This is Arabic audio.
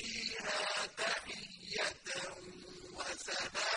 فِيهَا تَحِيَّةً وَسَلَامًا